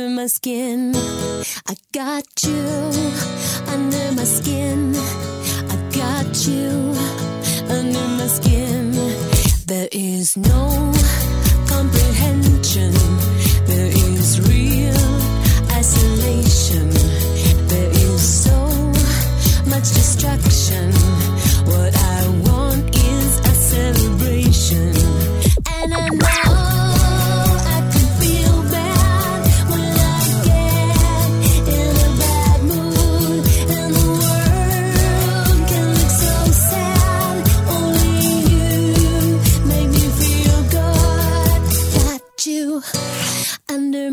Under my skin. I got you under my skin. I got you under my skin. There is no comprehension. There is real isolation. There is so much distraction. What I want is a celebration. And I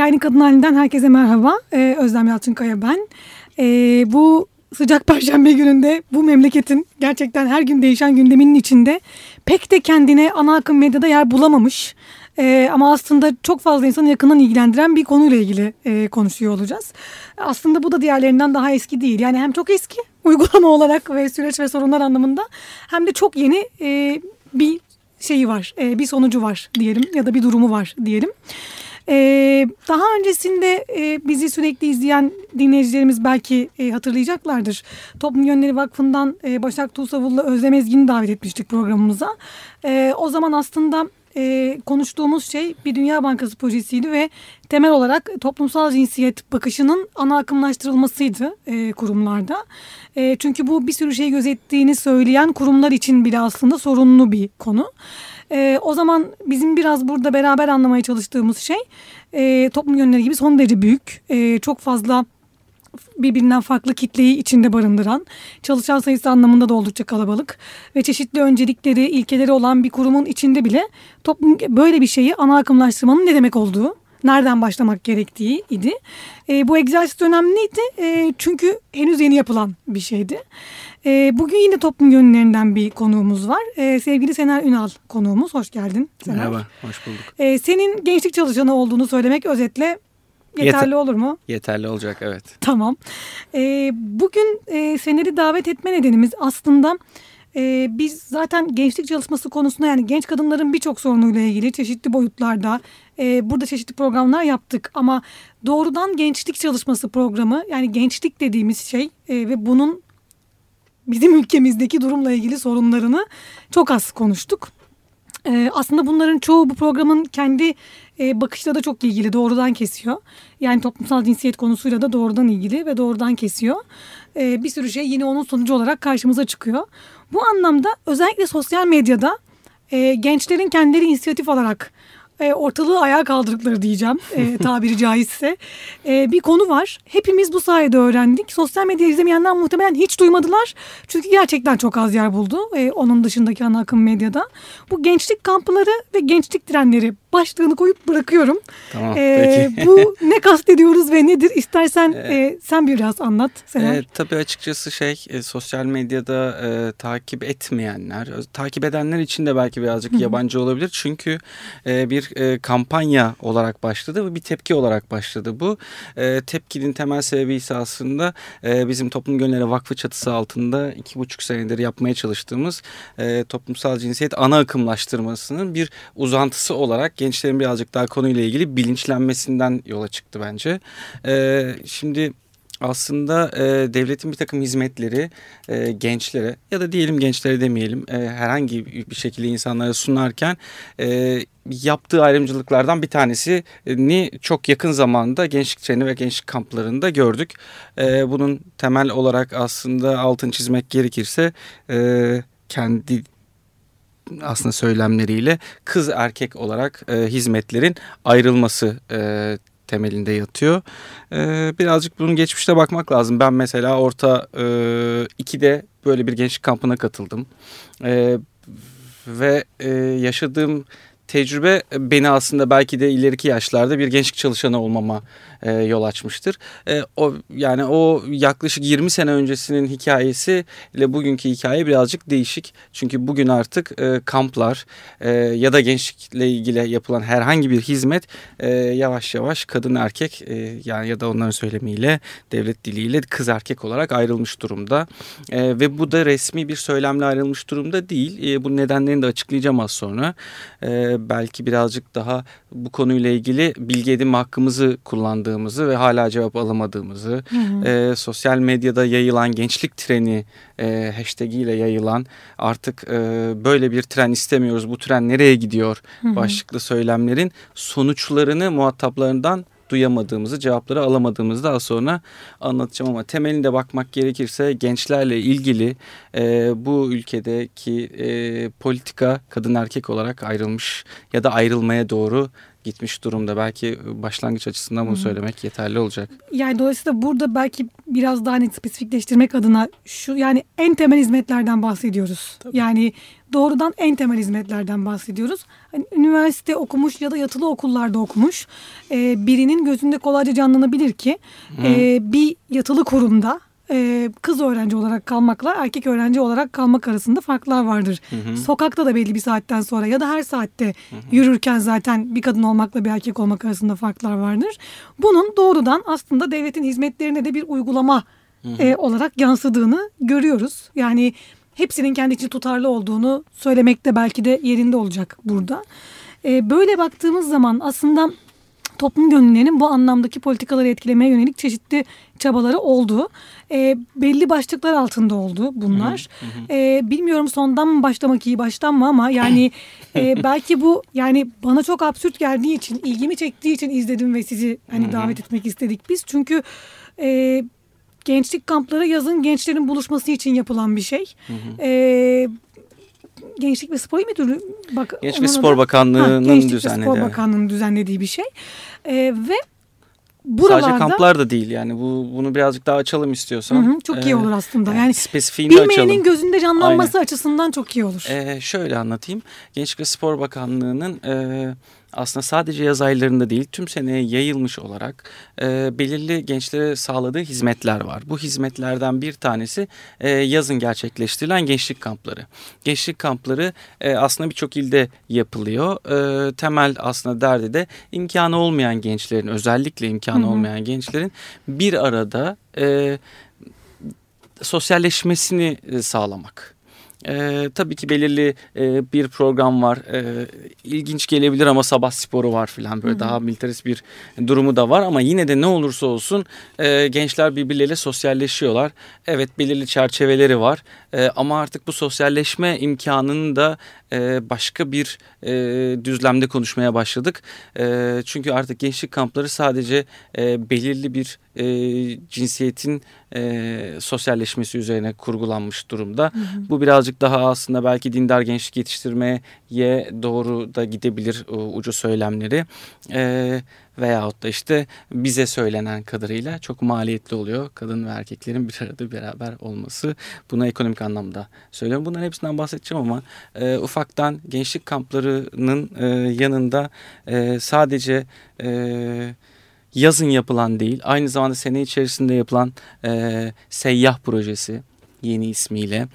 Hikayenin kadın halinden herkese merhaba. Ee, Özlem Yalçınkaya ben. Ee, bu sıcak perşembe gününde bu memleketin gerçekten her gün değişen gündeminin içinde pek de kendine ana akım medyada yer bulamamış. Ee, ama aslında çok fazla insanı yakından ilgilendiren bir konuyla ilgili e, konuşuyor olacağız. Aslında bu da diğerlerinden daha eski değil. Yani hem çok eski uygulama olarak ve süreç ve sorunlar anlamında hem de çok yeni e, bir şeyi var, e, bir sonucu var diyelim ya da bir durumu var diyelim. Ee, daha öncesinde e, bizi sürekli izleyen dinleyicilerimiz belki e, hatırlayacaklardır. Toplum Yönleri Vakfı'ndan e, Başak Tuğsavul'la Özlem Ezgin'i davet etmiştik programımıza. O zaman aslında konuştuğumuz şey bir Dünya Bankası projesiydi ve temel olarak toplumsal cinsiyet bakışının ana akımlaştırılmasıydı kurumlarda. Çünkü bu bir sürü şey gözettiğini söyleyen kurumlar için bile aslında sorunlu bir konu. O zaman bizim biraz burada beraber anlamaya çalıştığımız şey e, toplum yönleri gibi son derece büyük. E, çok fazla birbirinden farklı kitleyi içinde barındıran, çalışan sayısı anlamında da oldukça kalabalık ve çeşitli öncelikleri, ilkeleri olan bir kurumun içinde bile toplum böyle bir şeyi ana akımlaştırmanın ne demek olduğu, nereden başlamak gerektiği idi. E, bu egzersiz önemliydi e, çünkü henüz yeni yapılan bir şeydi. E, bugün yine toplum yönlerinden bir konuğumuz var. E, sevgili Sener Ünal konuğumuz. Hoş geldin Sener. Merhaba, hoş bulduk. E, senin gençlik çalışanı olduğunu söylemek özetle yeterli Yeter- olur mu? Yeterli olacak, evet. Tamam. Ee, bugün e, Sener'i davet etme nedenimiz aslında e, biz zaten gençlik çalışması konusunda yani genç kadınların birçok sorunuyla ilgili çeşitli boyutlarda e, burada çeşitli programlar yaptık. Ama doğrudan gençlik çalışması programı yani gençlik dediğimiz şey e, ve bunun bizim ülkemizdeki durumla ilgili sorunlarını çok az konuştuk. Ee, aslında bunların çoğu bu programın kendi e, bakışla da çok ilgili doğrudan kesiyor. Yani toplumsal cinsiyet konusuyla da doğrudan ilgili ve doğrudan kesiyor. Ee, bir sürü şey yine onun sonucu olarak karşımıza çıkıyor. Bu anlamda özellikle sosyal medyada e, gençlerin kendileri inisiyatif alarak e, ortalığı ayağa kaldırdıkları diyeceğim e, tabiri caizse. E, bir konu var. Hepimiz bu sayede öğrendik. Sosyal medya izlemeyenler muhtemelen hiç duymadılar. Çünkü gerçekten çok az yer buldu. E, onun dışındaki ana akım medyada. Bu gençlik kampları ve gençlik trenleri başlığını koyup bırakıyorum. Tamam, E, peki. bu ne kastediyoruz ve nedir? İstersen e, sen biraz anlat Sener. Evet, tabii açıkçası şey e, sosyal medyada e, takip etmeyenler, takip edenler için de belki birazcık yabancı olabilir. Çünkü e, bir e, kampanya olarak başladı ve bir tepki olarak başladı bu. E, tepkinin temel sebebi ise aslında e, bizim Toplum Gönülleri Vakfı çatısı altında iki buçuk senedir yapmaya çalıştığımız e, toplumsal cinsiyet ana akımlaştırmasının bir uzantısı olarak gençlerin birazcık daha konuyla ilgili bilinçlenmesinden yola çıktı bence. E, şimdi aslında e, devletin bir takım hizmetleri e, gençlere ya da diyelim gençlere demeyelim e, herhangi bir şekilde insanlara sunarken e, yaptığı ayrımcılıklardan bir tanesini çok yakın zamanda gençlik treni ve gençlik kamplarında gördük. E, bunun temel olarak aslında altın çizmek gerekirse e, kendi aslında söylemleriyle kız erkek olarak e, hizmetlerin ayrılması e, temelinde yatıyor. E, birazcık bunun geçmişte bakmak lazım. Ben mesela orta e, 2'de böyle bir gençlik kampına katıldım. E, ve e, yaşadığım tecrübe beni aslında belki de ileriki yaşlarda bir gençlik çalışanı olmama e, yol açmıştır. E, o yani o yaklaşık 20 sene öncesinin hikayesi ile bugünkü hikaye birazcık değişik. Çünkü bugün artık e, kamplar e, ya da gençlikle ilgili yapılan herhangi bir hizmet e, yavaş yavaş kadın erkek e, yani ya da onların söylemiyle devlet diliyle kız erkek olarak ayrılmış durumda. E, ve bu da resmi bir söylemle ayrılmış durumda değil. E, bu nedenlerini de açıklayacağım az sonra. E, belki birazcık daha bu konuyla ilgili bilgi edinme hakkımızı kullandığımızı ve hala cevap alamadığımızı, e, sosyal medyada yayılan gençlik treni e, hashtag ile yayılan artık e, böyle bir tren istemiyoruz, bu tren nereye gidiyor başlıklı söylemlerin sonuçlarını muhataplarından duyamadığımızı, cevapları alamadığımızı daha sonra anlatacağım ama temelinde bakmak gerekirse gençlerle ilgili e, bu ülkedeki e, politika kadın erkek olarak ayrılmış ya da ayrılmaya doğru gitmiş durumda. Belki başlangıç açısından bunu söylemek yeterli olacak. Yani dolayısıyla burada belki biraz daha net spesifikleştirmek adına şu yani en temel hizmetlerden bahsediyoruz. Yani doğrudan en temel hizmetlerden bahsediyoruz. Hani üniversite okumuş ya da yatılı okullarda okumuş e, birinin gözünde kolayca canlanabilir ki e, bir yatılı kurumda e, kız öğrenci olarak kalmakla erkek öğrenci olarak kalmak arasında farklar vardır. Sokakta da belli bir saatten sonra ya da her saatte yürürken zaten bir kadın olmakla bir erkek olmak arasında farklar vardır. Bunun doğrudan aslında devletin hizmetlerine de bir uygulama e, olarak yansıdığını görüyoruz. Yani hepsinin kendi için tutarlı olduğunu söylemek de belki de yerinde olacak burada. E, böyle baktığımız zaman aslında toplum gönüllerinin bu anlamdaki politikaları etkilemeye yönelik çeşitli çabaları oldu. E, belli başlıklar altında oldu bunlar. E, bilmiyorum sondan mı başlamak iyi baştan mı ama yani e, belki bu yani bana çok absürt geldiği için ilgimi çektiği için izledim ve sizi hani davet etmek istedik biz. Çünkü e, gençlik kampları yazın gençlerin buluşması için yapılan bir şey. E, Gençlik ve Spor Müdürlüğü bak Genç ve Spor Bakanlığı'nın Gençlik ve düzenlediği. Spor. Bakanlığı'nın düzenlediği bir şey. Ee, ve buralarda Sadece kamplar da değil yani bu bunu birazcık daha açalım istiyorsan. Hı hı, çok iyi Ee, olur aslında. Yani spesifiğini de açalım. bilmeyenin gözünde canlanması açısından çok iyi olur. Ee, şöyle anlatayım. Gençlik ve Spor Bakanlığı'nın e, aslında sadece yaz aylarında değil tüm seneye yayılmış olarak e, belirli gençlere sağladığı hizmetler var. Bu hizmetlerden bir tanesi e, yazın gerçekleştirilen gençlik kampları. Gençlik kampları e, aslında birçok ilde yapılıyor. E, temel aslında derdi de imkanı olmayan gençlerin özellikle imkanı Hı hı. olmayan gençlerin bir arada e, sosyalleşmesini e, sağlamak. Ee, tabii ki belirli e, bir program var. Ee, ilginç gelebilir ama sabah sporu var falan böyle daha militarist bir durumu da var ama yine de ne olursa olsun e, gençler birbirleriyle sosyalleşiyorlar. Evet belirli çerçeveleri var E, ama artık bu sosyalleşme imkanını da e, başka bir e, düzlemde konuşmaya başladık. E, çünkü artık gençlik kampları sadece e, belirli bir e, cinsiyetin e, sosyalleşmesi üzerine kurgulanmış durumda. Bu birazcık daha aslında belki dindar gençlik yetiştirmeye doğru da gidebilir ucu söylemleri. E, veyahut da işte bize söylenen kadarıyla çok maliyetli oluyor. Kadın ve erkeklerin bir arada beraber olması. Buna ekonomik anlamda söylüyorum. Bunların hepsinden bahsedeceğim ama e, ufaktan gençlik kamplarının e, yanında e, sadece e, yazın yapılan değil aynı zamanda sene içerisinde yapılan e, seyyah projesi yeni ismiyle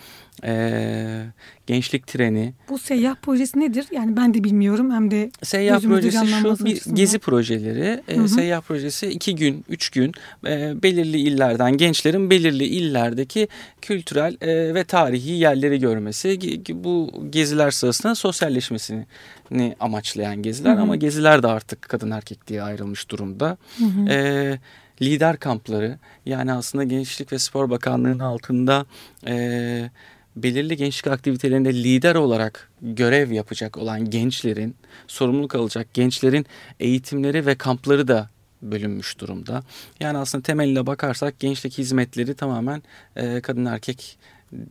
e, gençlik treni Bu seyyah projesi nedir? Yani ben de bilmiyorum hem de Seyyah projesi şu bir açısından. gezi projeleri. E, Hı hı. seyyah projesi iki gün, üç gün e, belirli illerden gençlerin belirli illerdeki kültürel e, ve tarihi yerleri görmesi. Bu geziler sırasında sosyalleşmesini ni amaçlayan geziler Hı hı. ama geziler de artık kadın erkek diye ayrılmış durumda. Hı hı. E, lider kampları yani aslında Gençlik ve Spor Bakanlığı'nın altında e, belirli gençlik aktivitelerinde lider olarak görev yapacak olan gençlerin, sorumluluk alacak gençlerin eğitimleri ve kampları da bölünmüş durumda. Yani aslında temeline bakarsak gençlik hizmetleri tamamen e, kadın erkek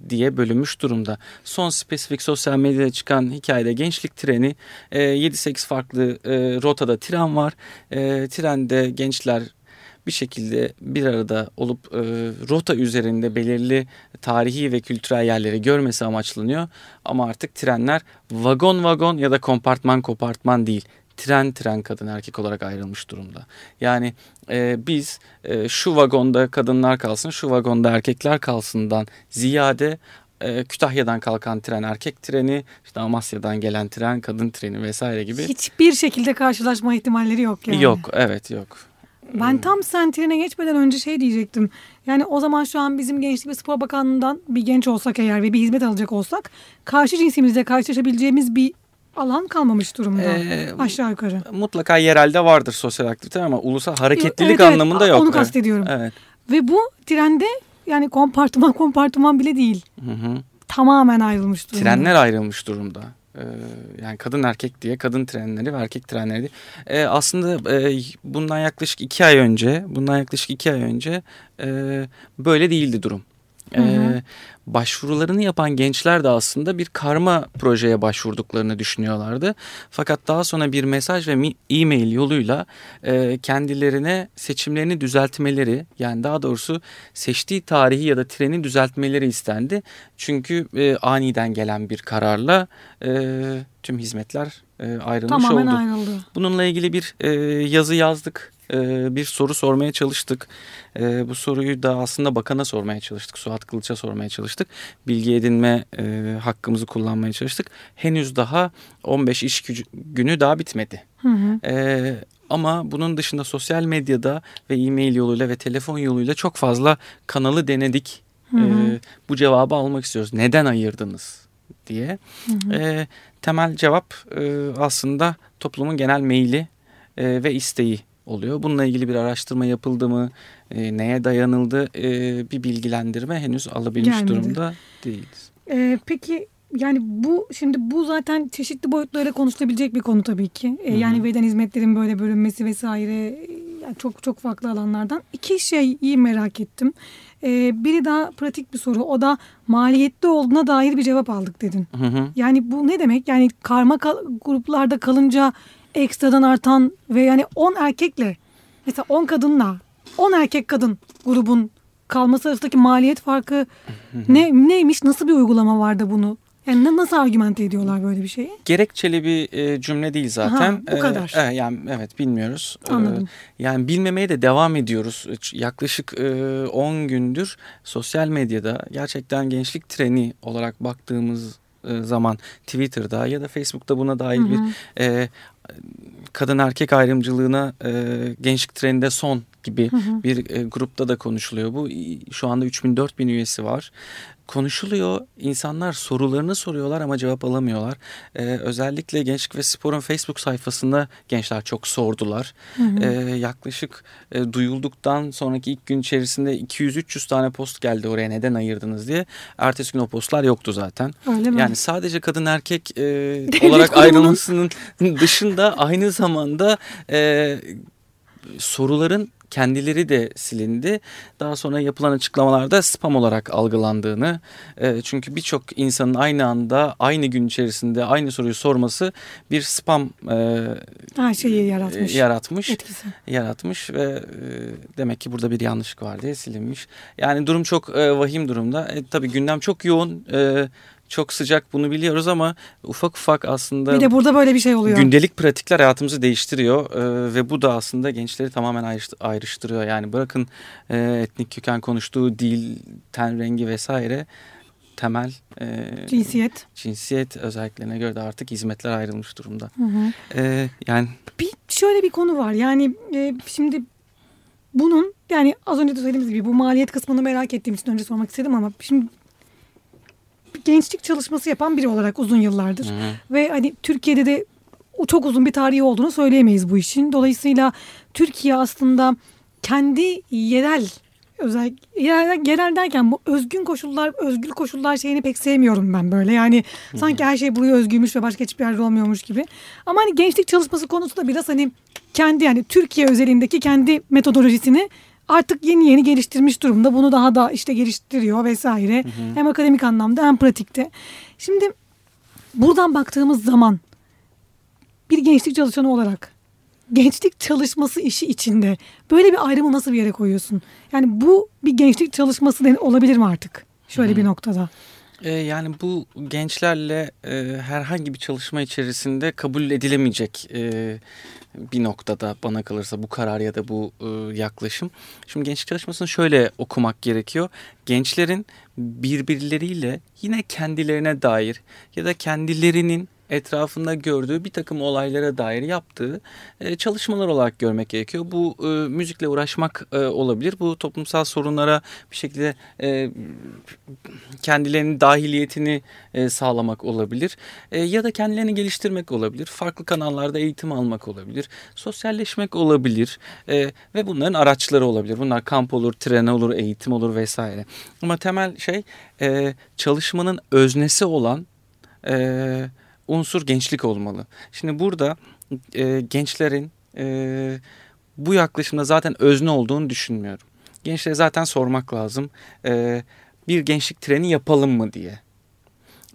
diye bölünmüş durumda. Son spesifik sosyal medyada çıkan hikayede gençlik treni e, 7-8 farklı e, rotada tren var. E, trende gençler bir şekilde bir arada olup e, rota üzerinde belirli tarihi ve kültürel yerleri görmesi amaçlanıyor. Ama artık trenler vagon vagon ya da kompartman kompartman değil. Tren tren kadın erkek olarak ayrılmış durumda. Yani e, biz e, şu vagonda kadınlar kalsın, şu vagonda erkekler kalsından ziyade e, Kütahya'dan kalkan tren erkek treni, işte Amasya'dan gelen tren kadın treni vesaire gibi. hiçbir şekilde karşılaşma ihtimalleri yok yani. Yok, evet yok. Ben tam sen trene geçmeden önce şey diyecektim. Yani o zaman şu an bizim Gençlik ve Spor Bakanlığı'ndan bir genç olsak eğer ve bir hizmet alacak olsak karşı cinsimizle karşılaşabileceğimiz bir alan kalmamış durumda. Ee, aşağı yukarı. Mutlaka yerelde vardır sosyal aktivite ama ulusal hareketlilik Evet, evet, anlamında yok. Onu kastediyorum. Evet. Ve bu trende yani kompartıman kompartıman bile değil. Hı hı. Tamamen ayrılmış durumda. Trenler ayrılmış durumda. Ee, yani kadın erkek diye kadın trenleri ve erkek trenleri diye. Ee, aslında e, bundan yaklaşık iki ay önce, bundan yaklaşık iki ay önce e, böyle değildi durum. Hı hı. başvurularını yapan gençler de aslında bir karma projeye başvurduklarını düşünüyorlardı. Fakat daha sonra bir mesaj ve e-mail yoluyla e, kendilerine seçimlerini düzeltmeleri yani daha doğrusu seçtiği tarihi ya da treni düzeltmeleri istendi. Çünkü e, aniden gelen bir kararla e, tüm hizmetler e, ayrılmış Tamamen oldu. ayrıldı. Bununla ilgili bir e, yazı yazdık. E, bir soru sormaya çalıştık. E, bu soruyu da aslında bakana sormaya çalıştık. Suat Kılıç'a sormaya çalıştık. Bilgi edinme e, hakkımızı kullanmaya çalıştık. Henüz daha 15 iş günü daha bitmedi. Hı hı. Ee, ama bunun dışında sosyal medyada ve e-mail yoluyla ve telefon yoluyla çok fazla kanalı denedik. Hı hı. Ee, bu cevabı almak istiyoruz. Neden ayırdınız diye. Ee, temel cevap e, aslında toplumun genel meyli e, ve isteği oluyor. Bununla ilgili bir araştırma yapıldı mı, e, neye dayanıldı e, bir bilgilendirme henüz alabilmiş Gelmedi. durumda değiliz. Ee, peki yani bu şimdi bu zaten çeşitli boyutlarıyla konuşulabilecek bir konu tabii ki. Hı. yani veren hizmetlerin böyle bölünmesi vesaire. yani çok çok farklı alanlardan. İki şeyi merak ettim. Ee, biri daha pratik bir soru. O da maliyetli olduğuna dair bir cevap aldık dedin. Hı hı. Yani bu ne demek? Yani karma kal- gruplarda kalınca ekstradan artan ve yani 10 erkekle mesela 10 kadınla 10 erkek kadın grubun kalması arasındaki maliyet farkı ne neymiş? Nasıl bir uygulama vardı bunu? Yani na- nasıl argümente ediyorlar böyle bir şeyi? Gerekçeli bir e, cümle değil zaten. Ha, bu kadar. Ee, e, yani evet bilmiyoruz. Ee, Anladım. yani bilmemeye de devam ediyoruz. Yaklaşık e, 10 gündür sosyal medyada gerçekten gençlik treni olarak baktığımız e, zaman Twitter'da ya da Facebook'ta buna dair bir e, kadın erkek ayrımcılığına e, gençlik treninde son gibi bir e, grupta da konuşuluyor. Bu şu anda 3000-4000 üyesi var. Konuşuluyor. İnsanlar sorularını soruyorlar ama cevap alamıyorlar. E, özellikle Gençlik ve Spor'un Facebook sayfasında gençler çok sordular. E, yaklaşık e, duyulduktan sonraki ilk gün içerisinde 200-300 tane post geldi oraya neden ayırdınız diye. Ertesi gün o postlar yoktu zaten. Öyle mi? Yani sadece kadın erkek e, olarak ayrılmasının dışında aynı zamanda e, soruların kendileri de silindi. Daha sonra yapılan açıklamalarda spam olarak algılandığını e, çünkü birçok insanın aynı anda aynı gün içerisinde aynı soruyu sorması bir spam e, Her şeyi yaratmış. yaratmış Etkisi. yaratmış ve e, demek ki burada bir yanlışlık var diye silinmiş. Yani durum çok e, vahim durumda. E, tabii gündem çok yoğun, e, çok sıcak bunu biliyoruz ama ufak ufak aslında Bir de burada böyle bir şey oluyor. gündelik pratikler hayatımızı değiştiriyor e, ve bu da aslında gençleri tamamen ayrıştı- ayrıştırıyor. Yani bırakın e, etnik köken konuştuğu dil, ten rengi vesaire temel e, Cinsiyet. cinsiyet özelliklerine göre de artık hizmetler ayrılmış durumda. Hı hı. E, yani Bir şöyle bir konu var. Yani e, şimdi bunun yani az önce de söylediğimiz gibi bu maliyet kısmını merak ettiğim için önce sormak istedim ama şimdi gençlik çalışması yapan biri olarak uzun yıllardır ve hani Türkiye'de de çok uzun bir tarihi olduğunu söyleyemeyiz bu işin. Dolayısıyla Türkiye aslında kendi yerel özel yerel, derken bu özgün koşullar, özgül koşullar şeyini pek sevmiyorum ben böyle. Yani sanki her şey buraya özgüymüş ve başka hiçbir yerde olmuyormuş gibi. Ama hani gençlik çalışması konusu da biraz hani kendi yani Türkiye özelindeki kendi metodolojisini artık yeni yeni geliştirmiş durumda. Bunu daha da işte geliştiriyor vesaire. Hem akademik anlamda hem pratikte. Şimdi buradan baktığımız zaman bir gençlik çalışanı olarak gençlik çalışması işi içinde böyle bir ayrımı nasıl bir yere koyuyorsun? Yani bu bir gençlik çalışması den- olabilir mi artık? Şöyle bir noktada. E, yani bu gençlerle e, herhangi bir çalışma içerisinde kabul edilemeyecek e, bir noktada bana kalırsa bu karar ya da bu e, yaklaşım. Şimdi gençlik çalışmasını şöyle okumak gerekiyor. Gençlerin birbirleriyle yine kendilerine dair ya da kendilerinin etrafında gördüğü bir takım olaylara dair yaptığı e, çalışmalar olarak görmek gerekiyor. Bu e, müzikle uğraşmak e, olabilir. Bu toplumsal sorunlara bir şekilde kendilerinin dahiliyetini sağlamak olabilir. Ya da kendilerini geliştirmek olabilir. Farklı kanallarda eğitim almak olabilir. Sosyalleşmek olabilir. Ve bunların araçları olabilir. Bunlar kamp olur, tren olur, eğitim olur vesaire. Ama temel şey çalışmanın öznesi olan e, unsur gençlik olmalı. Şimdi burada e, gençlerin e, bu yaklaşımda zaten özne olduğunu düşünmüyorum. Gençlere zaten sormak lazım. E, bir gençlik treni yapalım mı diye.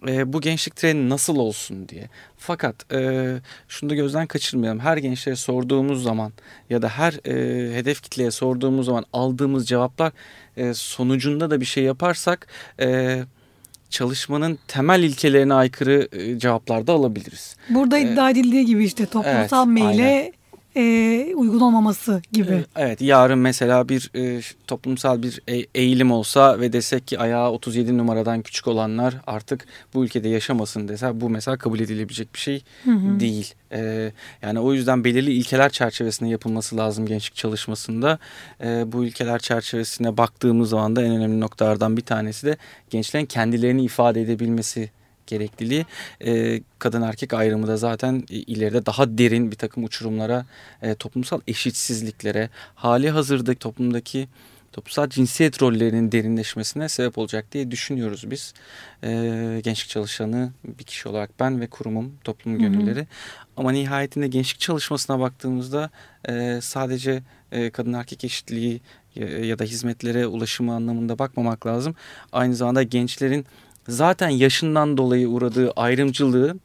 E, bu gençlik treni nasıl olsun diye. Fakat e, şunu da gözden kaçırmayalım. Her gençlere sorduğumuz zaman ya da her e, hedef kitleye sorduğumuz zaman aldığımız cevaplar e, sonucunda da bir şey yaparsak e, çalışmanın temel ilkelerine aykırı e, cevaplar da alabiliriz. Burada iddia edildiği gibi işte toplumsal Evet, meyle e, uygun olmaması gibi. Evet yarın mesela bir e, toplumsal bir e- eğilim olsa ve desek ki ayağı 37 numaradan küçük olanlar artık bu ülkede yaşamasın dese bu mesela kabul edilebilecek bir şey değil. E, yani o yüzden belirli ilkeler çerçevesinde yapılması lazım gençlik çalışmasında. E, bu ilkeler çerçevesine baktığımız zaman da en önemli noktalardan bir tanesi de gençlerin kendilerini ifade edebilmesi gerekliliği e, kadın erkek ayrımı da zaten ileride daha derin bir takım uçurumlara e, toplumsal eşitsizliklere hali hazırdaki toplumdaki toplumsal cinsiyet rollerinin derinleşmesine sebep olacak diye düşünüyoruz biz. E, gençlik çalışanı bir kişi olarak ben ve kurumum toplum gönülleri. Ama nihayetinde gençlik çalışmasına baktığımızda e, sadece e, kadın erkek eşitliği ya, ya da hizmetlere ulaşımı anlamında bakmamak lazım. Aynı zamanda gençlerin zaten yaşından dolayı uğradığı ayrımcılığı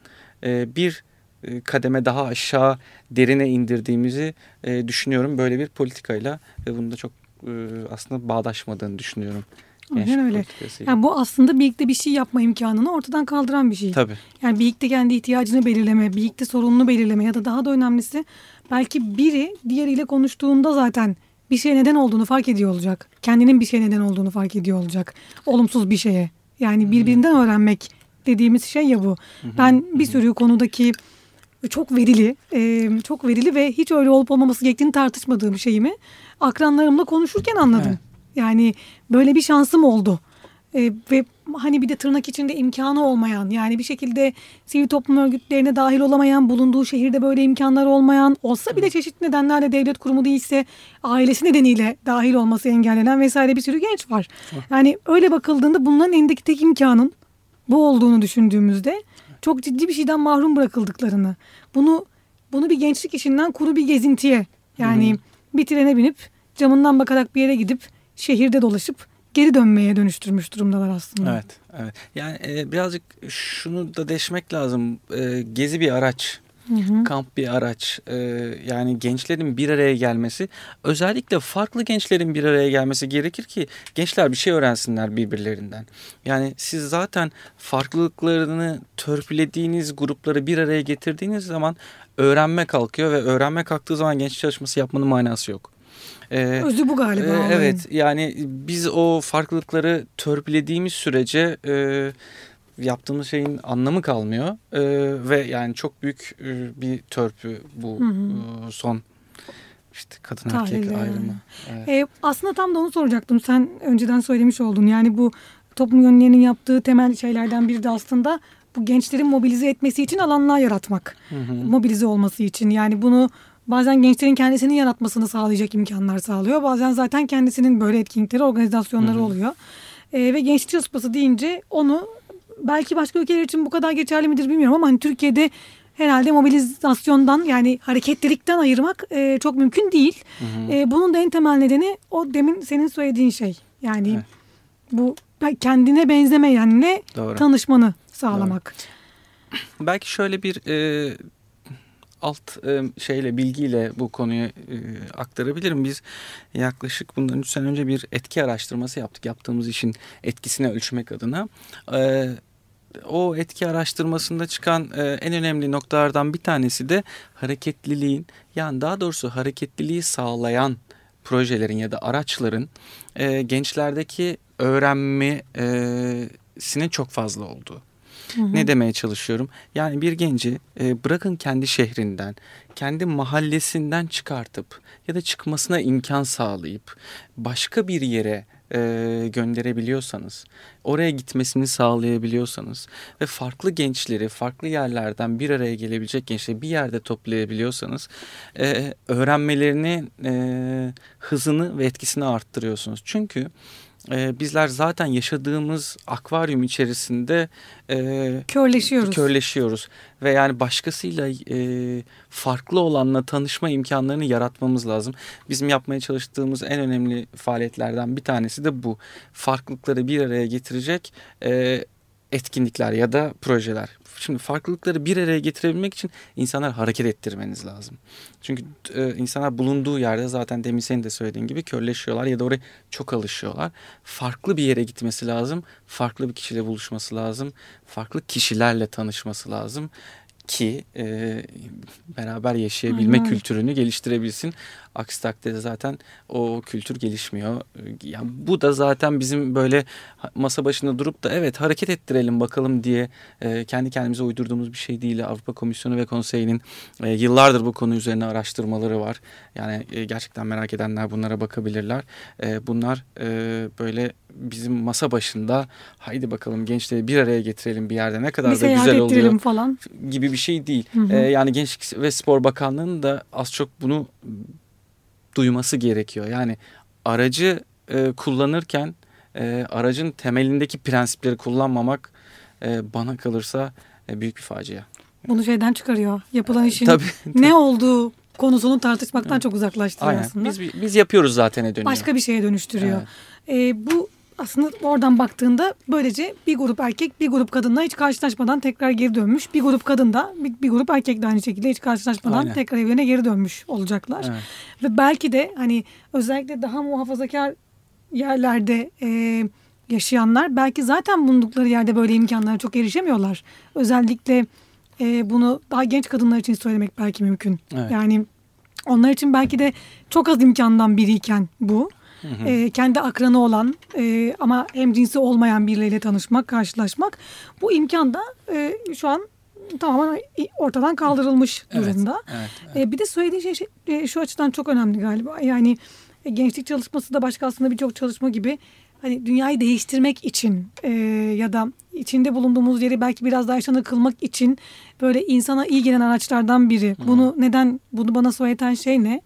e, bir e, kademe daha aşağı derine indirdiğimizi e, düşünüyorum böyle bir politikayla ve bunu da çok e, aslında bağdaşmadığını düşünüyorum. Aynen gençlik öyle. Yani bu aslında birlikte bir şey yapma imkanını ortadan kaldıran bir şey. Tabii. Yani birlikte kendi ihtiyacını belirleme, birlikte sorununu belirleme ya da daha da önemlisi belki biri diğeriyle konuştuğunda zaten bir şeye neden olduğunu fark ediyor olacak. Kendinin bir şeye neden olduğunu fark ediyor olacak. Olumsuz bir şeye. Yani birbirinden öğrenmek dediğimiz şey ya bu. Ben bir sürü konudaki çok verili, e, çok verili ve hiç öyle olup olmaması gerektiğini tartışmadığım şeyimi akranlarımla konuşurken anladım. Evet. Yani böyle bir şansım oldu. E, ve hani bir de tırnak içinde imkanı olmayan yani bir şekilde sivil toplum örgütlerine dahil olamayan bulunduğu şehirde böyle imkanları olmayan olsa bile çeşitli nedenlerle devlet kurumu değilse ailesi nedeniyle dahil olması engellenen vesaire bir sürü genç var. Yani öyle bakıldığında bunların elindeki tek imkanın bu olduğunu düşündüğümüzde çok ciddi bir şeyden mahrum bırakıldıklarını bunu bunu bir gençlik işinden kuru bir gezintiye yani bir trene binip camından bakarak bir yere gidip şehirde dolaşıp geri dönmeye dönüştürmüş durumdalar aslında. Evet, evet. Yani e, birazcık şunu da deşmek lazım. E, gezi bir araç. Kamp bir araç. E, yani gençlerin bir araya gelmesi, özellikle farklı gençlerin bir araya gelmesi gerekir ki gençler bir şey öğrensinler birbirlerinden. Yani siz zaten farklılıklarını törpülediğiniz grupları bir araya getirdiğiniz zaman öğrenme kalkıyor ve öğrenme kalktığı zaman genç çalışması yapmanın manası yok. E, Özü bu galiba. olayın. evet yani biz o farklılıkları törpülediğimiz sürece e, yaptığımız şeyin anlamı kalmıyor E, ve yani çok büyük e, bir törpü bu e, son işte kadın erkek ayrımı. Evet. E, aslında tam da onu soracaktım. Sen önceden söylemiş oldun. Yani bu toplum yönlerinin yaptığı temel şeylerden biri de aslında bu gençlerin mobilize etmesi için alanlar yaratmak. Mobilize olması için. Yani bunu bazen gençlerin kendisini yaratmasını sağlayacak imkanlar sağlıyor. Bazen zaten kendisinin böyle etkinlikleri, organizasyonları oluyor. E, ve gençlik çalışması deyince onu belki başka ülkeler için bu kadar geçerli midir bilmiyorum ama hani Türkiye'de herhalde mobilizasyondan yani hareketlilikten ayırmak e, çok mümkün değil. E, bunun da en temel nedeni o demin senin söylediğin şey. Yani Evet. bu kendine benzemeyenle Doğru. tanışmanı sağlamak. Belki şöyle bir e, alt e, şeyle bilgiyle bu konuyu e, aktarabilirim. Biz yaklaşık bundan 3 sene önce bir etki araştırması yaptık. Yaptığımız işin etkisini ölçmek adına. E, o etki araştırmasında çıkan en önemli noktalardan bir tanesi de hareketliliğin yani daha doğrusu hareketliliği sağlayan projelerin ya da araçların gençlerdeki öğrenmesinin çok fazla olduğu. Ne demeye çalışıyorum? Yani bir genci e, bırakın kendi şehrinden, kendi mahallesinden çıkartıp ya da çıkmasına imkan sağlayıp başka bir yere e, gönderebiliyorsanız, oraya gitmesini sağlayabiliyorsanız ve farklı gençleri farklı yerlerden bir araya gelebilecek gençleri bir yerde toplayabiliyorsanız e, öğrenmelerini e, hızını ve etkisini arttırıyorsunuz. Çünkü e, bizler zaten yaşadığımız akvaryum içerisinde e, Körleşiyoruz. körleşiyoruz ve yani başkasıyla e, farklı olanla tanışma imkanlarını yaratmamız lazım. Bizim yapmaya çalıştığımız en önemli faaliyetlerden bir tanesi de bu. Farklılıkları bir araya getirecek e, etkinlikler ya da projeler. Şimdi farklılıkları bir araya getirebilmek için insanlar hareket ettirmeniz lazım. Çünkü e, insanlar bulunduğu yerde zaten demin senin de söylediğin gibi körleşiyorlar ya da oraya çok alışıyorlar. Farklı bir yere gitmesi lazım. Farklı bir kişiyle buluşması lazım. Farklı kişilerle tanışması lazım ki e, beraber yaşayabilme Aynen. kültürünü geliştirebilsin. Aksi takdirde zaten o kültür gelişmiyor. Yani bu da zaten bizim böyle masa başında durup da evet hareket ettirelim bakalım diye e, kendi kendimize uydurduğumuz bir şey değil. Avrupa Komisyonu ve Konseyi'nin e, yıllardır bu konu üzerine araştırmaları var. Yani e, gerçekten merak edenler bunlara bakabilirler. E, bunlar e, böyle bizim masa başında haydi bakalım gençleri bir araya getirelim bir yerde ne kadar bir da güzel oluyor falan. gibi bir şey değil. Hı hı. Ee, yani Gençlik ve Spor Bakanlığı'nın da az çok bunu duyması gerekiyor. Yani aracı e, kullanırken e, aracın temelindeki prensipleri kullanmamak e, bana kalırsa e, büyük bir facia. Bunu şeyden çıkarıyor. Yapılan işin Tabii. ne olduğu konusunu tartışmaktan çok uzaklaştırıyor Aynen. aslında. Biz biz yapıyoruz zaten dönüyor. Başka bir şeye dönüştürüyor. Ee, bu aslında oradan baktığında böylece bir grup erkek bir grup kadınla hiç karşılaşmadan tekrar geri dönmüş. Bir grup kadın da bir, bir grup erkek de aynı şekilde hiç karşılaşmadan Aynen. tekrar evlerine geri dönmüş olacaklar. Evet. Ve belki de hani özellikle daha muhafazakar yerlerde e, yaşayanlar belki zaten bulundukları yerde böyle imkanlara çok erişemiyorlar. Özellikle e, bunu daha genç kadınlar için söylemek belki mümkün. Evet. Yani onlar için belki de çok az imkandan biriyken bu. E, kendi akranı olan e, ama hem cinsi olmayan birileriyle tanışmak, karşılaşmak bu imkan da e, şu an tamamen ortadan kaldırılmış Evet, durumda. evet, E, bir de söylediğin şey, şey, e, şu açıdan çok önemli galiba. Yani e, gençlik çalışması da başka aslında birçok çalışma gibi hani dünyayı değiştirmek için e, ya da içinde bulunduğumuz yeri belki biraz daha yaşanır kılmak için böyle insana iyi gelen araçlardan biri. Bunu neden bunu bana söyleten şey ne?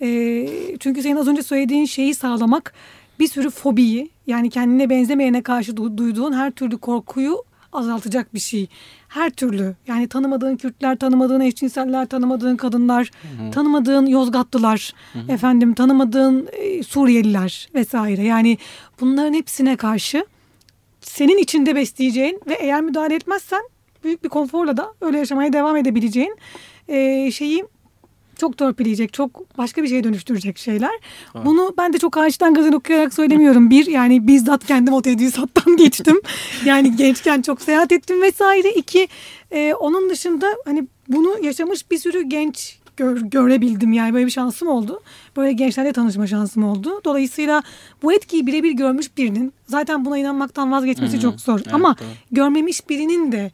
E, çünkü senin az önce söylediğin şeyi sağlamak bir sürü fobiyi yani kendine benzemeyene karşı du- duyduğun her türlü korkuyu azaltacak bir şey. Her türlü yani tanımadığın Kürtler, tanımadığın eşcinseller, tanımadığın kadınlar, tanımadığın Yozgatlılar, efendim tanımadığın e, Suriyeliler vesaire. Yani bunların hepsine karşı senin içinde besleyeceğin ve eğer müdahale etmezsen büyük bir konforla da öyle yaşamaya devam edebileceğin e, şeyi çok torpileyecek, çok başka bir şeye dönüştürecek şeyler. Bunu ben de çok ağaçtan gazel okuyarak söylemiyorum. Bir, yani bizzat kendim o tedrisattan geçtim. yani gençken çok seyahat ettim vesaire. İki, e, onun dışında hani bunu yaşamış bir sürü genç gör- görebildim. Yani böyle bir şansım oldu. Böyle gençlerle tanışma şansım oldu. Dolayısıyla bu etkiyi birebir görmüş birinin zaten buna inanmaktan vazgeçmesi Hı hı. çok zor. Evet, Ama doğru. görmemiş birinin de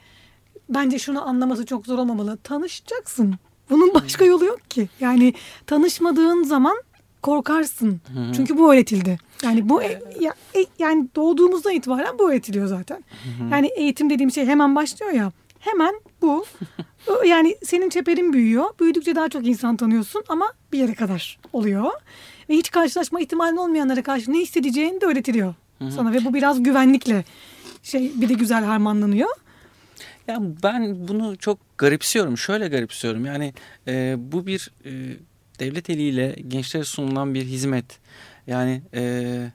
bence şunu anlaması çok zor olmamalı. Tanışacaksın. Bunun başka yolu yok ki. Yani tanışmadığın zaman korkarsın. Çünkü bu öğretildi. Yani bu e- ya, e- yani doğduğumuzdan itibaren bu öğretiliyor zaten. Yani eğitim dediğim şey hemen başlıyor ya. Hemen bu. Yani senin çeperin büyüyor. Büyüdükçe daha çok insan tanıyorsun ama bir yere kadar oluyor. Ve hiç karşılaşma ihtimalin olmayanlara karşı ne hissedeceğini de öğretiliyor sana ve bu biraz güvenlikle şey bir de güzel harmanlanıyor. Yani ben bunu çok garipsiyorum. Şöyle garipsiyorum. Yani e, bu bir e, devlet eliyle gençlere sunulan bir hizmet. Yani e,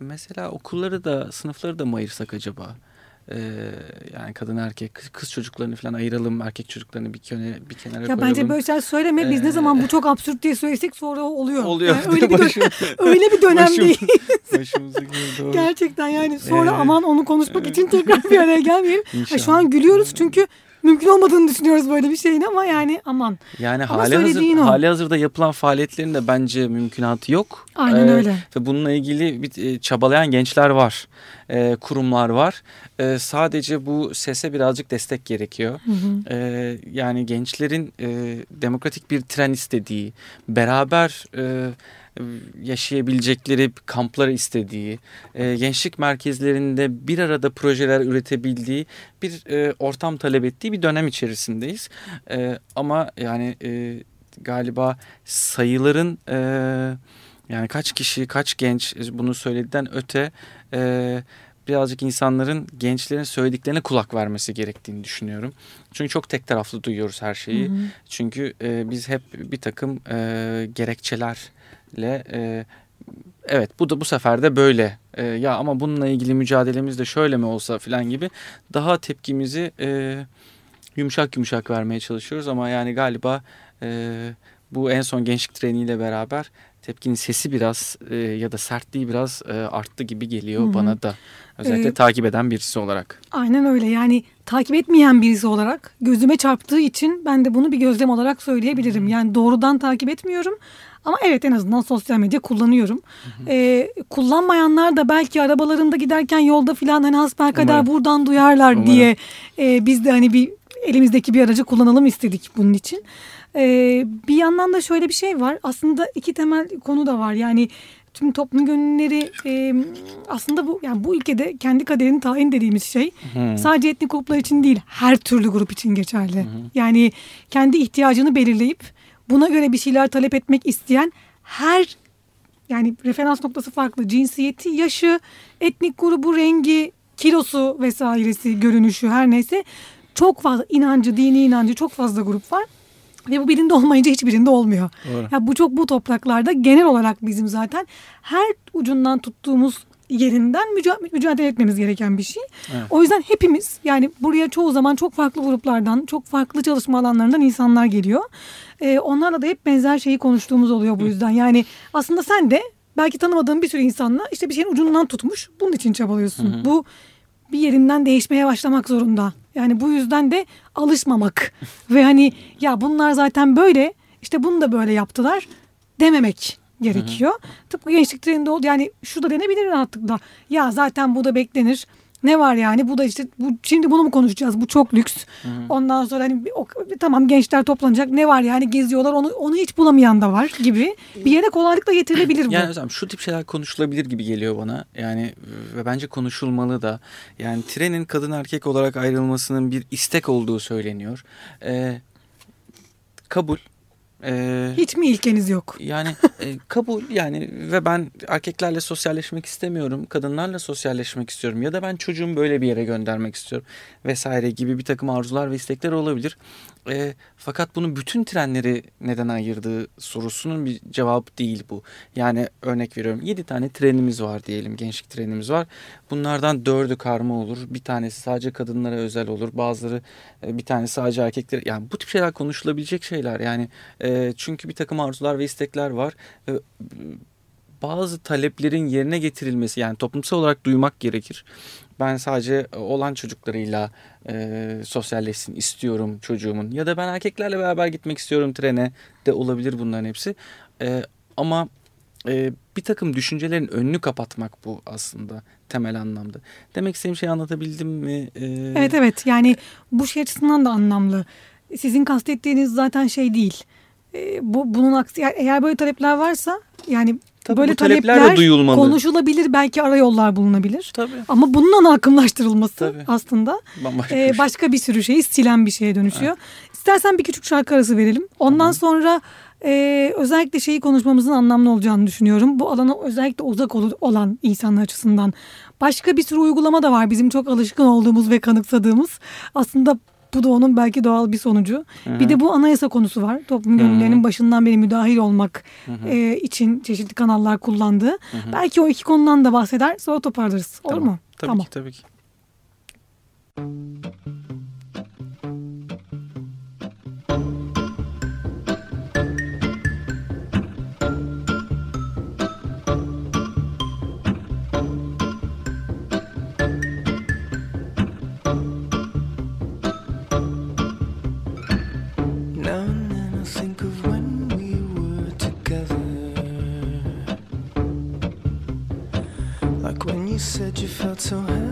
mesela okulları da sınıfları da mı ayırsak acaba? E, yani kadın erkek kız, çocuklarını falan ayıralım erkek çocuklarını bir kenara bir kenara Ya koyalım. bence böyle şeyler söyleme. Biz ne Ee, zaman bu çok absürt diye söylesek sonra oluyor. oluyor. Yani öyle, bir Başım- öyle bir dönem başım- değil. Başımıza geliyor, doğru. Gerçekten yani sonra Ee, aman onu konuşmak için tekrar bir araya gelmeyelim. Ha, şu İnşallah. an gülüyoruz çünkü mümkün olmadığını düşünüyoruz böyle bir şeyin ama yani aman. Yani Ama hali, hazır, o. hali hazırda yapılan faaliyetlerin de bence mümkünatı yok. Aynen Ee, öyle. Ve bununla ilgili bir, e, çabalayan gençler var. Ee, kurumlar var. Ee, sadece bu sese birazcık destek gerekiyor. Ee, yani gençlerin e, demokratik bir tren istediği, beraber e, yaşayabilecekleri kamplar istediği, e, gençlik merkezlerinde bir arada projeler üretebildiği bir e, ortam talep ettiği bir dönem içerisindeyiz. E, ama yani e, galiba sayıların e, yani kaç kişi, kaç genç bunu söylediğinden öte e, birazcık insanların gençlerin söylediklerine kulak vermesi gerektiğini düşünüyorum. Çünkü çok tek taraflı duyuyoruz her şeyi. Çünkü e, biz hep bir takım e, gerekçelerle e, evet bu da bu sefer de böyle. E, ya ama bununla ilgili mücadelemiz de şöyle mi olsa falan gibi daha tepkimizi e, yumuşak yumuşak vermeye çalışıyoruz. Ama yani galiba e, bu en son gençlik treniyle beraber tepkinin sesi biraz e, ya da sertliği biraz e, arttı gibi geliyor Hı hı. bana da. Özellikle Ee, takip eden birisi olarak. Aynen öyle yani takip etmeyen birisi olarak gözüme çarptığı için ben de bunu bir gözlem olarak söyleyebilirim. Yani doğrudan takip etmiyorum ama evet en azından sosyal medya kullanıyorum. Ee, kullanmayanlar da belki arabalarında giderken yolda filan hani hasbelkader Umarım. buradan duyarlar Umarım. diye e, biz de hani bir elimizdeki bir aracı kullanalım istedik bunun için. Ee, bir yandan da şöyle bir şey var aslında iki temel konu da var yani tüm toplum gönülleri e, aslında bu yani bu ülkede kendi kaderini tayin dediğimiz şey Hı. sadece etnik gruplar için değil her türlü grup için geçerli. Yani kendi ihtiyacını belirleyip buna göre bir şeyler talep etmek isteyen her yani referans noktası farklı. Cinsiyeti, yaşı, etnik grubu, rengi, kilosu vesairesi, görünüşü her neyse çok fazla inancı, dini inancı çok fazla grup var. Ve bu birinde olmayınca hiçbirinde olmuyor. Doğru. Ya bu çok bu topraklarda genel olarak bizim zaten her ucundan tuttuğumuz yerinden müca- mücadele etmemiz gereken bir şey. Evet. O yüzden hepimiz yani buraya çoğu zaman çok farklı gruplardan, çok farklı çalışma alanlarından insanlar geliyor. Ee, onlarla da hep benzer şeyi konuştuğumuz oluyor bu yüzden. Yani aslında sen de belki tanımadığın bir sürü insanla işte bir şeyin ucundan tutmuş bunun için çabalıyorsun. Bu bir yerinden değişmeye başlamak zorunda. Yani bu yüzden de alışmamak ve hani ya bunlar zaten böyle işte bunu da böyle yaptılar dememek gerekiyor. Tıpkı gençlik treninde oldu. Yani şu da denebilir rahatlıkla. Ya zaten bu da beklenir. Ne var yani bu da işte bu şimdi bunu mu konuşacağız? Bu çok lüks. Ondan sonra hani o- tamam gençler toplanacak. Ne var yani geziyorlar onu onu hiç bulamayan da var gibi. Bir yere kolaylıkla getirilebilir bu. Yani hocam şu tip şeyler konuşulabilir gibi geliyor bana. Yani ve bence konuşulmalı da. Yani trenin kadın erkek olarak ayrılmasının bir istek olduğu söyleniyor. Ee, kabul. Ee, Hiç mi ilkeniz yok? yani e, kabul yani ve ben erkeklerle sosyalleşmek istemiyorum. Kadınlarla sosyalleşmek istiyorum. Ya da ben çocuğumu böyle bir yere göndermek istiyorum. Vesaire gibi bir takım arzular ve istekler olabilir. E, fakat bunu bütün trenleri neden ayırdığı sorusunun bir cevabı değil bu. Yani örnek veriyorum 7 tane trenimiz var diyelim gençlik trenimiz var. Bunlardan 4'ü karma olur. Bir tanesi sadece kadınlara özel olur. Bazıları e, bir tanesi sadece erkeklere. Yani bu tip şeyler konuşulabilecek şeyler. Yani e, çünkü bir takım arzular ve istekler var. E, bazı taleplerin yerine getirilmesi yani toplumsal olarak duymak gerekir. Ben sadece olan çocuklarıyla e, sosyalleşsin istiyorum çocuğumun ya da ben erkeklerle beraber gitmek istiyorum trene de olabilir bunların hepsi. E, ama e, bir takım düşüncelerin önünü kapatmak bu aslında temel anlamda. Demek istediğim şeyi anlatabildim mi? E, Evet evet yani bu şey açısından da anlamlı. Sizin kastettiğiniz zaten şey değil. Ee, bu bunun aksi eğer böyle talepler varsa yani Tabii böyle bu talepler de talepler duyulmalı. konuşulabilir belki ara yollar bulunabilir. Tabii. Ama bunun ana akımlaştırılması Tabii. aslında Bambaşka e, şey. başka bir sürü şeyi silen bir şeye dönüşüyor. İstersen bir küçük şarkı arası verelim. Ondan sonra e, özellikle şeyi konuşmamızın anlamlı olacağını düşünüyorum. Bu alana özellikle uzak ol- olan insanlar açısından. Başka bir sürü uygulama da var bizim çok alışkın olduğumuz ve kanıksadığımız. Aslında bu da onun belki doğal bir sonucu. Bir de bu anayasa konusu var. Toplum gönüllerinin başından beri müdahil olmak e, için çeşitli kanallar kullandığı. Belki o iki konudan da bahseder sonra toparlarız. Olur Tamam. mu? Tabii tamam. ki tabii ki. Said you